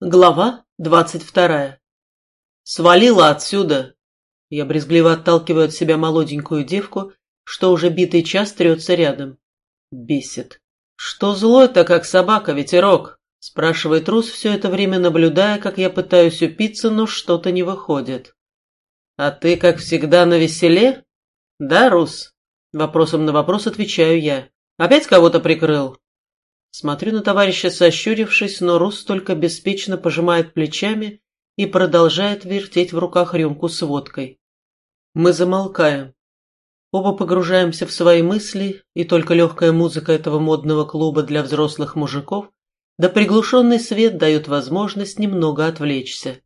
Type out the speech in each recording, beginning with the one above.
Глава двадцать вторая. «Свалила отсюда!» Я брезгливо отталкиваю от себя молоденькую девку, что уже битый час трется рядом. Бесит. «Что злой-то, как собака, ветерок?» спрашивает Рус, все это время наблюдая, как я пытаюсь упиться, но что-то не выходит. «А ты, как всегда, на веселе?» «Да, Рус?» Вопросом на вопрос отвечаю я. «Опять кого-то прикрыл?» Смотрю на товарища, сощурившись, но Рус только беспечно пожимает плечами и продолжает вертеть в руках рюмку с водкой. Мы замолкаем. Оба погружаемся в свои мысли, и только легкая музыка этого модного клуба для взрослых мужиков да приглушенный свет дают возможность немного отвлечься.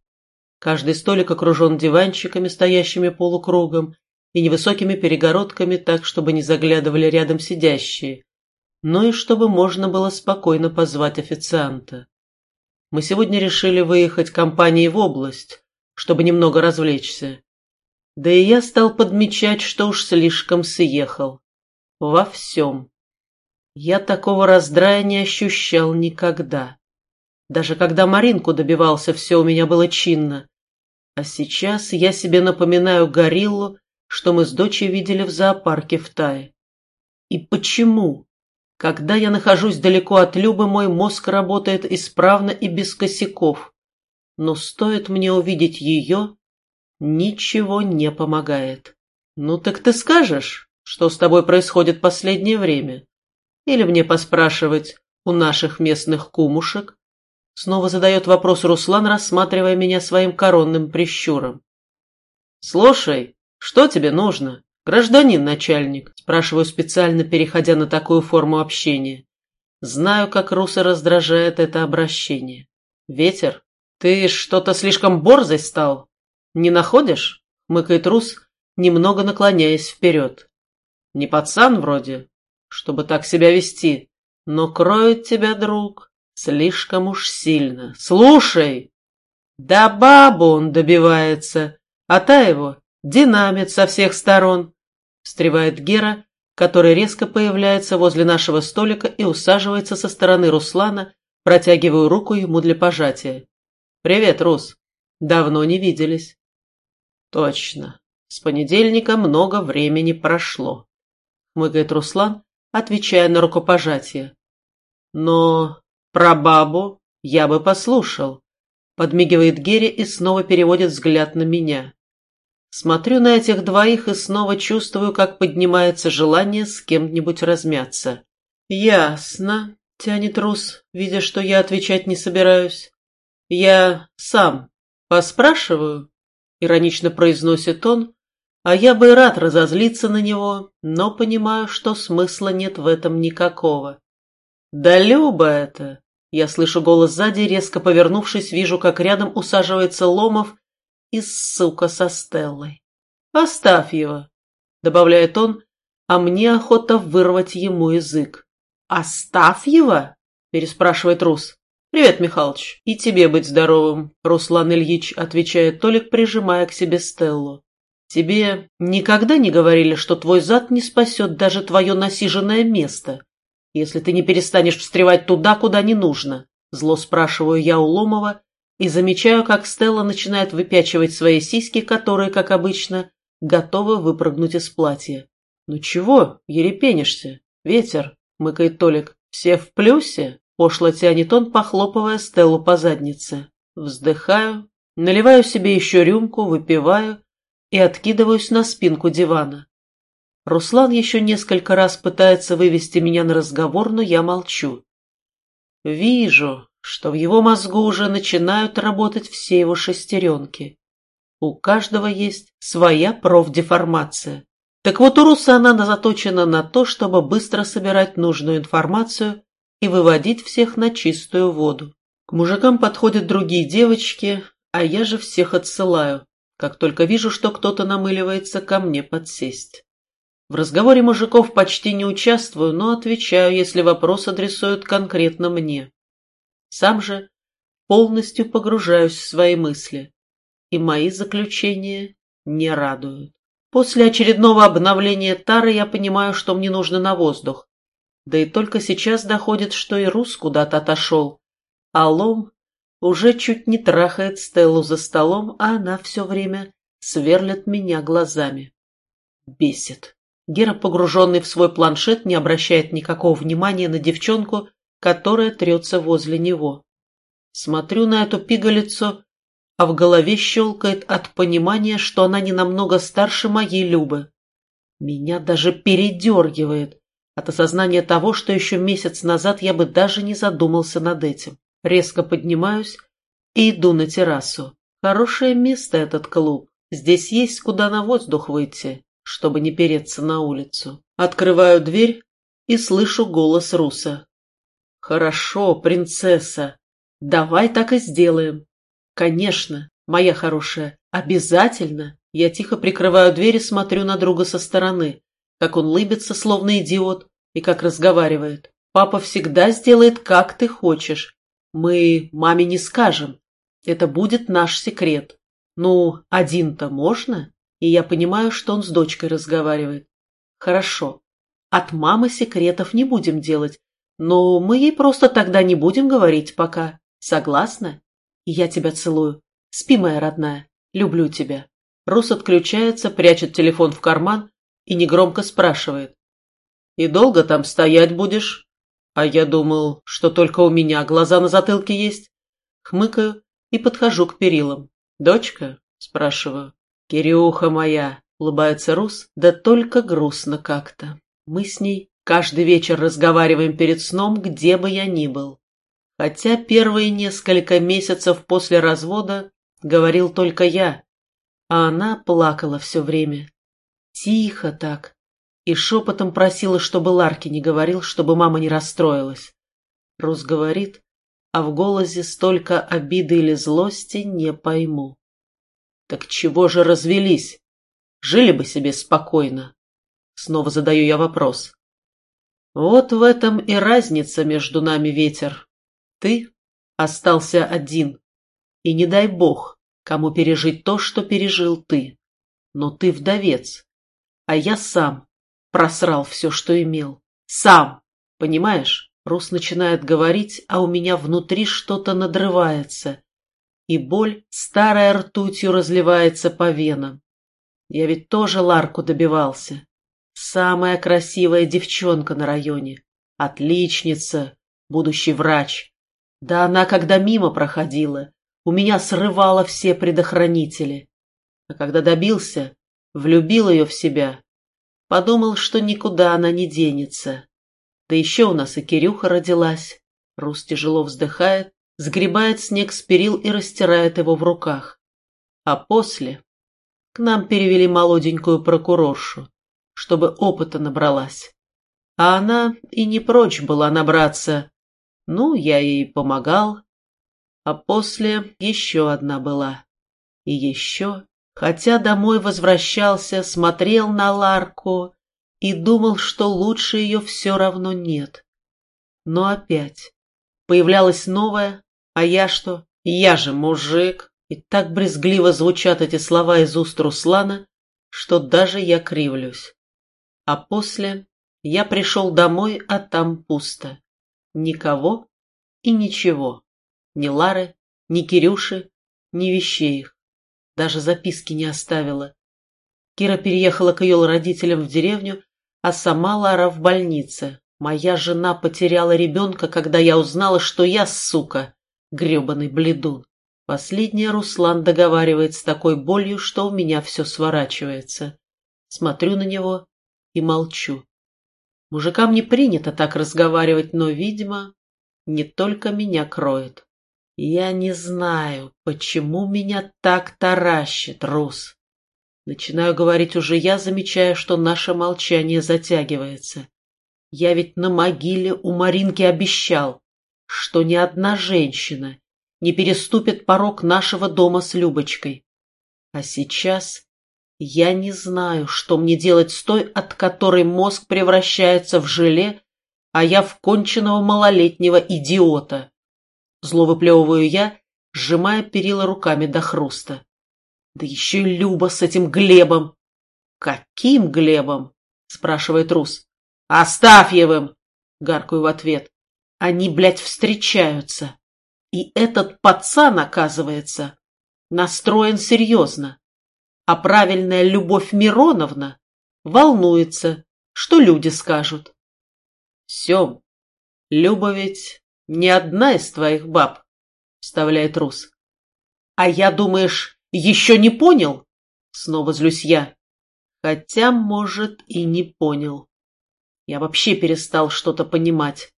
Каждый столик окружен диванчиками, стоящими полукругом, и невысокими перегородками так, чтобы не заглядывали рядом сидящие, но и чтобы можно было спокойно позвать официанта. Мы сегодня решили выехать компанией в область, чтобы немного развлечься. Да и я стал подмечать, что уж слишком съехал. Во всем. Я такого раздрая не ощущал никогда. Даже когда Маринку добивался, все у меня было чинно. А сейчас я себе напоминаю гориллу, что мы с дочей видели в зоопарке в Тае. И почему? Когда я нахожусь далеко от Любы, мой мозг работает исправно и без косяков. Но стоит мне увидеть ее, ничего не помогает. Ну так ты скажешь, что с тобой происходит последнее время? Или мне поспрашивать у наших местных кумушек? Снова задает вопрос Руслан, рассматривая меня своим коронным прищуром. «Слушай, что тебе нужно?» «Гражданин начальник», — спрашиваю специально, переходя на такую форму общения. Знаю, как Руса раздражает это обращение. «Ветер, ты что-то слишком борзой стал? Не находишь?» — мыкает Рус, немного наклоняясь вперед. «Не пацан вроде, чтобы так себя вести, но кроет тебя, друг, слишком уж сильно. Слушай!» «Да бабу он добивается, а та его динамит со всех сторон. Встревает Гера, который резко появляется возле нашего столика и усаживается со стороны Руслана, протягиваю руку ему для пожатия. «Привет, Рус. Давно не виделись». «Точно. С понедельника много времени прошло», — хмыкает Руслан, отвечая на рукопожатие. «Но про бабу я бы послушал», — подмигивает Гере и снова переводит взгляд на меня. Смотрю на этих двоих и снова чувствую, как поднимается желание с кем-нибудь размяться. «Ясно», — тянет Рус, видя, что я отвечать не собираюсь. «Я сам поспрашиваю», — иронично произносит он, а я бы рад разозлиться на него, но понимаю, что смысла нет в этом никакого. «Да Люба это!» Я слышу голос сзади, резко повернувшись, вижу, как рядом усаживается Ломов и сука со Стеллой. «Оставь его», — добавляет он, а мне охота вырвать ему язык. «Оставь его?» — переспрашивает Рус. «Привет, Михалыч. И тебе быть здоровым», — Руслан Ильич отвечает Толик, прижимая к себе Стеллу. «Тебе никогда не говорили, что твой зад не спасет даже твое насиженное место, если ты не перестанешь встревать туда, куда не нужно?» Зло спрашиваю я у Ломова, и замечаю, как Стелла начинает выпячивать свои сиськи, которые, как обычно, готовы выпрыгнуть из платья. «Ну чего, ерепенишься? Ветер!» — мыкает Толик. «Все в плюсе?» — пошло тянет он, похлопывая Стеллу по заднице. Вздыхаю, наливаю себе еще рюмку, выпиваю и откидываюсь на спинку дивана. Руслан еще несколько раз пытается вывести меня на разговор, но я молчу. Вижу, что в его мозгу уже начинают работать все его шестеренки. У каждого есть своя профдеформация. Так вот, у Руса она заточена на то, чтобы быстро собирать нужную информацию и выводить всех на чистую воду. К мужикам подходят другие девочки, а я же всех отсылаю, как только вижу, что кто-то намыливается ко мне подсесть. В разговоре мужиков почти не участвую, но отвечаю, если вопрос адресуют конкретно мне. Сам же полностью погружаюсь в свои мысли, и мои заключения не радуют. После очередного обновления тары я понимаю, что мне нужно на воздух. Да и только сейчас доходит, что и Рус куда-то отошел, а Лом уже чуть не трахает Стеллу за столом, а она все время сверлит меня глазами. Бесит. Гера, погруженный в свой планшет, не обращает никакого внимания на девчонку, которая трется возле него. Смотрю на эту пигалицу, а в голове щелкает от понимания, что она не намного старше моей Любы. Меня даже передергивает от осознания того, что еще месяц назад я бы даже не задумался над этим. Резко поднимаюсь и иду на террасу. Хорошее место этот клуб. Здесь есть куда на воздух выйти, чтобы не переться на улицу. Открываю дверь и слышу голос Руса. «Хорошо, принцесса. Давай так и сделаем. Конечно, моя хорошая, обязательно». Я тихо прикрываю дверь и смотрю на друга со стороны, как он лыбится, словно идиот, и как разговаривает. «Папа всегда сделает, как ты хочешь. Мы маме не скажем. Это будет наш секрет. Ну, один-то можно?» И я понимаю, что он с дочкой разговаривает. «Хорошо. От мамы секретов не будем делать, но мы ей просто тогда не будем говорить пока. Согласна? Я тебя целую. Спи, моя родная. Люблю тебя». Рус отключается, прячет телефон в карман и негромко спрашивает. «И долго там стоять будешь?» А я думал, что только у меня глаза на затылке есть. Хмыкаю и подхожу к перилам. «Дочка?» – спрашиваю. «Кирюха моя!» – улыбается Рус, да только грустно как-то. Мы с ней каждый вечер разговариваем перед сном, где бы я ни был. Хотя первые несколько месяцев после развода говорил только я, а она плакала все время. Тихо так. И шепотом просила, чтобы Ларки не говорил, чтобы мама не расстроилась. Рус говорит, а в голосе столько обиды или злости не пойму. Так чего же развелись? Жили бы себе спокойно. Снова задаю я вопрос. Вот в этом и разница между нами, ветер. Ты остался один. И не дай бог, кому пережить то, что пережил ты. Но ты вдовец, а я сам просрал все, что имел. Сам, понимаешь? Рус начинает говорить, а у меня внутри что-то надрывается, и боль старая ртутью разливается по венам. Я ведь тоже Ларку добивался. Самая красивая девчонка на районе. Отличница, будущий врач. Да она, когда мимо проходила, у меня срывало все предохранители. А когда добился, влюбил ее в себя, подумал, что никуда она не денется. Да еще у нас и Кирюха родилась. Рус тяжело вздыхает, сгребает снег с перил и растирает его в руках. А после к нам перевели молоденькую прокуроршу, чтобы опыта набралась. А она и не прочь была набраться. Ну, я ей помогал, а после еще одна была. И еще, хотя домой возвращался, смотрел на Ларку и думал, что лучше ее все равно нет. Но опять появлялась новая, а я что? Я же мужик. И так брезгливо звучат эти слова из уст Руслана, что даже я кривлюсь. А после я пришел домой, а там пусто. Никого и ничего. Ни Лары, ни Кирюши, ни вещей их. Даже записки не оставила. Кира переехала к ее родителям в деревню, а сама Лара в больнице. Моя жена потеряла ребенка, когда я узнала, что я, сука, гребаный бледун. Последнее Руслан договаривает с такой болью, что у меня все сворачивается. Смотрю на него и молчу. Мужикам не принято так разговаривать, но, видимо, не только меня кроет. Я не знаю, почему меня так таращит, Рус. Начинаю говорить уже я, замечая, что наше молчание затягивается. Я ведь на могиле у Маринки обещал, что ни одна женщина не переступит порог нашего дома с Любочкой. А сейчас я не знаю, что мне делать с той, от которой мозг превращается в желе, а я в конченного малолетнего идиота. Зло выплевываю я, сжимая перила руками до хруста. Да еще и Люба с этим Глебом. Каким Глебом? Спрашивает Рус. Оставьевым! Гаркую в ответ. Они, блядь, встречаются. И этот пацан, оказывается, настроен серьезно. А правильная Любовь Мироновна волнуется, что люди скажут. Сем, Люба ведь не одна из твоих баб, вставляет Рус. А я, думаешь, еще не понял? Снова злюсь я. Хотя, может, и не понял. Я вообще перестал что-то понимать.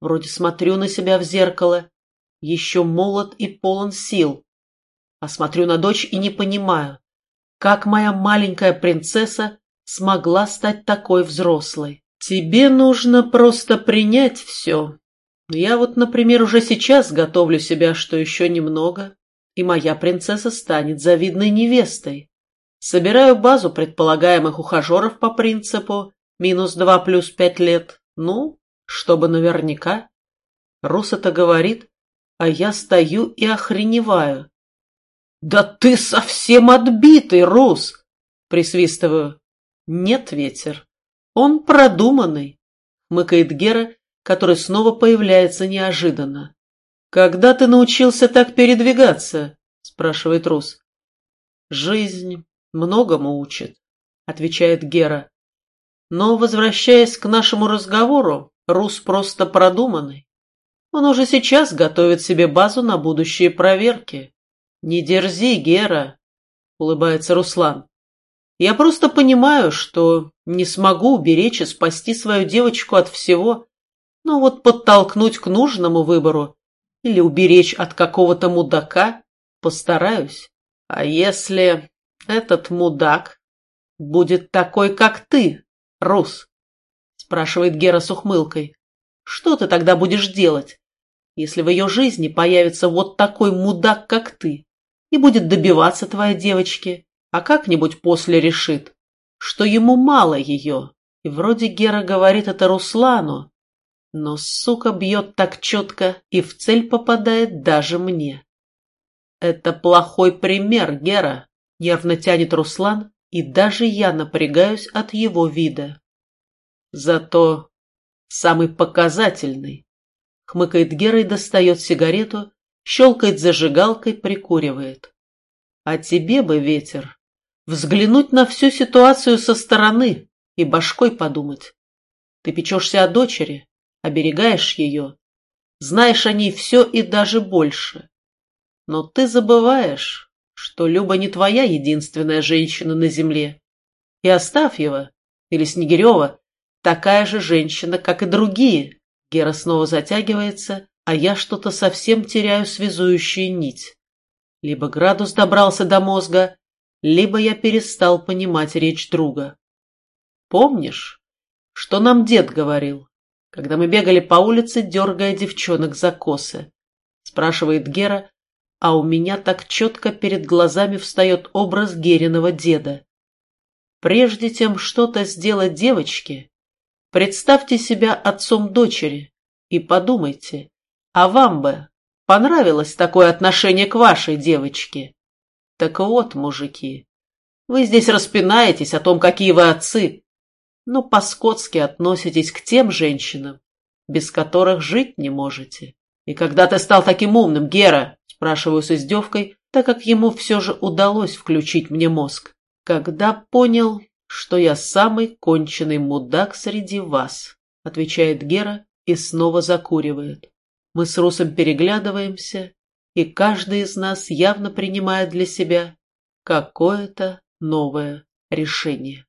Вроде смотрю на себя в зеркало, еще молод и полон сил. А смотрю на дочь и не понимаю, как моя маленькая принцесса смогла стать такой взрослой. Тебе нужно просто принять все. Я вот, например, уже сейчас готовлю себя, что еще немного, и моя принцесса станет завидной невестой. Собираю базу предполагаемых ухажеров по принципу минус два плюс пять лет. Ну, чтобы наверняка. Рус это говорит, а я стою и охреневаю. «Да ты совсем отбитый, Рус!» — присвистываю. «Нет, ветер. Он продуманный», — мыкает Гера, который снова появляется неожиданно. «Когда ты научился так передвигаться?» — спрашивает Рус. «Жизнь многому учит», — отвечает Гера. «Но, возвращаясь к нашему разговору, Рус просто продуманный. Он уже сейчас готовит себе базу на будущие проверки. «Не дерзи, Гера», — улыбается Руслан. «Я просто понимаю, что не смогу уберечь и спасти свою девочку от всего, но вот подтолкнуть к нужному выбору или уберечь от какого-то мудака постараюсь. А если этот мудак будет такой, как ты, Рус?» — спрашивает Гера с ухмылкой. «Что ты тогда будешь делать? Если в ее жизни появится вот такой мудак, как ты, и будет добиваться твоей девочки, а как-нибудь после решит, что ему мало ее, и вроде Гера говорит это Руслану, но сука бьет так четко и в цель попадает даже мне. Это плохой пример, Гера, нервно тянет Руслан, и даже я напрягаюсь от его вида. Зато самый показательный. Хмыкает Гера и достает сигарету, щелкает зажигалкой, прикуривает. А тебе бы, ветер, взглянуть на всю ситуацию со стороны и башкой подумать. Ты печешься о дочери, оберегаешь ее, знаешь о ней все и даже больше. Но ты забываешь, что Люба не твоя единственная женщина на земле. И Остафьева или Снегирева такая же женщина, как и другие, Гера снова затягивается, а я что-то совсем теряю связующую нить. Либо градус добрался до мозга, либо я перестал понимать речь друга. Помнишь, что нам дед говорил, когда мы бегали по улице, дергая девчонок за косы? Спрашивает Гера, а у меня так четко перед глазами встает образ Гериного деда. Прежде чем что-то сделать девочке, Представьте себя отцом дочери и подумайте, а вам бы понравилось такое отношение к вашей девочке? Так вот, мужики, вы здесь распинаетесь о том, какие вы отцы, но по-скотски относитесь к тем женщинам, без которых жить не можете. И когда ты стал таким умным, Гера, спрашиваю с издевкой, так как ему все же удалось включить мне мозг, когда понял, что я самый конченый мудак среди вас, отвечает Гера и снова закуривает. Мы с Русом переглядываемся, и каждый из нас явно принимает для себя какое-то новое решение.